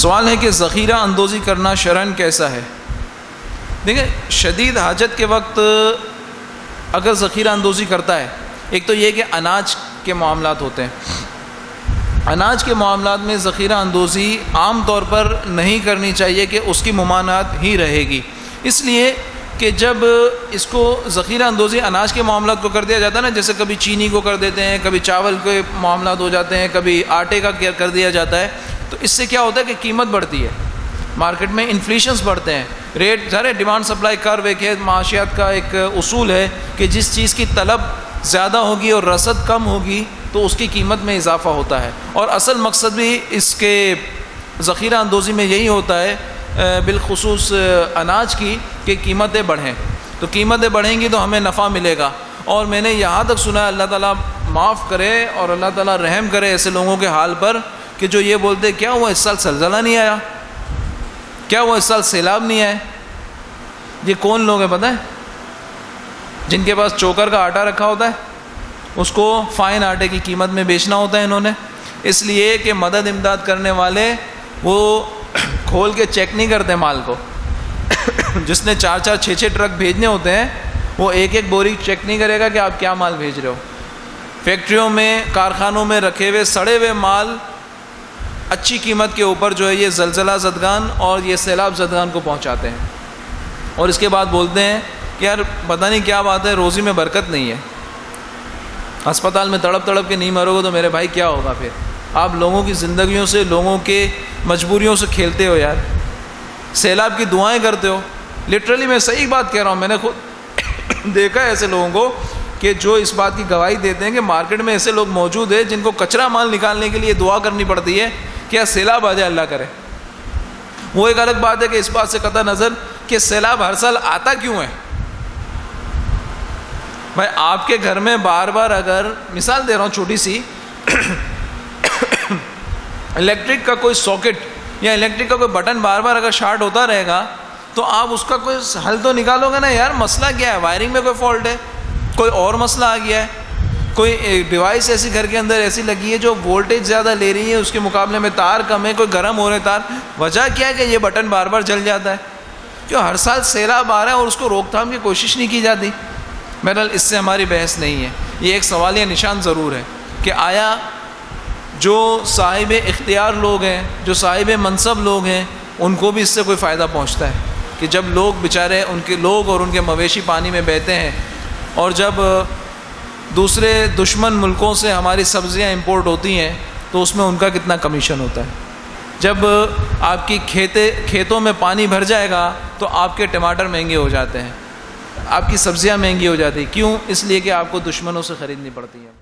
سوال ہے کہ ذخیرہ اندوزی کرنا شرن کیسا ہے؟ دیکھیں، شدید حاجت کے وقت اگر ذخیرہ اندوزی کرتا ہے، ایک تو یہ کہ اناج کے معاملات ہوتے ہیں۔ اناج کے معاملات میں ذخیرہ اندوزی عام طور پر نہیں کرنی چاہیے کہ اس کی ممانعت ہی رہے گی۔ اس لیے کہ جب اس کو ذخیرہ اندوزی اناج کے معاملات کو کر دیا جاتا ہے نا، جیسے کبھی چینی کو کر دیتے ہیں، کبھی چاول کے معاملات ہو جاتے ہیں، کبھی آٹے کا کر دیا جاتا ہے تو اس سے کیا ہوتا ہے کہ قیمت بڑھتی ہے۔ مارکیٹ میں انفلیشنس بڑھتے ہیں۔ ریٹ سارے ڈیمانڈ سپلائی کر کے معاشیات کا ایک اصول ہے کہ جس چیز کی طلب زیادہ ہوگی اور رسد کم ہوگی تو اس کی قیمت میں اضافہ ہوتا ہے۔ اور اصل مقصد بھی اس کے ذخیرہ اندوزی میں یہی ہوتا ہے بالخصوص اناج کی کہ قیمتیں بڑھیں۔ تو قیمتیں بڑھیں گی تو ہمیں نفع ملے گا۔ اور میں نے یہاں تک سنا ہے، اللہ تعالیٰ معاف کرے اور اللہ تعالیٰ رحم کرے ایسے لوگوں کے حال پر۔ کہ جو یہ بولتے کیا وہ اس سال سلزلہ نہیں آیا؟ کیا وہ اس سال سیلاب نہیں آئے؟ یہ کون لوگ ہیں پتہ ہے؟ جن کے پاس چوکر کا آٹا رکھا ہوتا ہے، اس کو فائن آٹے کی قیمت میں بیچنا ہوتا ہے انہوں نے۔ اس لیے کہ مدد امداد کرنے والے وہ کھول کے چیک نہیں کرتے مال کو۔ جس نے چار چار چھ چھ ٹرک بھیجنے ہوتے ہیں، وہ ایک ایک بوری چیک نہیں کرے گا کہ آپ کیا مال بھیج رہے ہو۔ فیکٹریوں میں، کارخانوں میں رکھے ہوئے، سڑے ہوئے مال اچھی قیمت کے اوپر جو ہے یہ زلزلہ زدگان اور یہ سیلاب زدگان کو پہنچاتے ہیں۔ اور اس کے بعد بولتے ہیں کہ یار پتہ نہیں کیا بات ہے، روزی میں برکت نہیں ہے۔ ہسپتال میں تڑپ تڑپ کے نہیں مرو گے تو میرے بھائی کیا ہوگا پھر؟ آپ لوگوں کی زندگیوں سے، لوگوں کے مجبوریوں سے کھیلتے ہو یار۔ سیلاب کی دعائیں کرتے ہو۔ لٹرلی میں صحیح بات کہہ رہا ہوں۔ میں نے خود دیکھا ہے ایسے لوگوں کو کہ جو اس بات کی گواہی دیتے ہیں کہ مارکیٹ میں ایسے لوگ موجود ہیں جن کو کچرا مال نکالنے کے لیے دعا کرنی پڑتی ہے۔ کیا سیلاب آ جائے اللہ کرے۔ وہ ایک الگ بات ہے کہ اس بات سے قطع نظر کہ سیلاب ہر سال آتا کیوں ہے؟ بھائی، آپ کے گھر میں بار بار اگر مثال دے رہا ہوں چھوٹی سی، الیکٹرک کا کوئی ساکٹ یا الیکٹرک کا کوئی بٹن بار بار اگر شارٹ ہوتا رہے گا، تو آپ اس کا کوئی حل تو نکالو گے نا، یار مسئلہ کیا ہے؟ وائرنگ میں کوئی فالٹ ہے؟ کوئی اور مسئلہ آ گیا ہے؟ کوئی ڈیوائس ایسی گھر کے اندر ایسی لگی ہے جو وولٹیج زیادہ لے رہی ہے، اس کے مقابلے میں تار کم ہے، کوئی گرم ہو رہے تار۔ وجہ کیا ہے کہ یہ بٹن بار بار جل جاتا ہے؟ جو ہر سال سیلاب آ رہا ہے اور اس کو روک تھام کی کوشش نہیں کی جاتی۔ بہرحال اس سے ہماری بحث نہیں ہے۔ یہ ایک سوال یا نشان ضرور ہے کہ آیا جو صاحب اختیار لوگ ہیں، جو صاحب منصب لوگ ہیں، ان کو بھی اس سے کوئی فائدہ پہنچتا ہے؟ کہ جب لوگ بیچارے، ان کے لوگ اور ان کے مویشی پانی میں بہتے ہیں اور جب دوسرے دشمن ملکوں سے ہماری سبزیاں امپورٹ ہوتی ہیں، تو اس میں ان کا کتنا کمیشن ہوتا ہے؟ جب آپ کی کھیتے، کھیتوں میں پانی بھر جائے گا، تو آپ کے ٹماٹر مہنگے ہو جاتے ہیں۔ آپ کی سبزیاں مہنگی ہو جاتی کیوں؟ اس لیے کہ آپ کو دشمنوں سے خریدنی پڑتی ہیں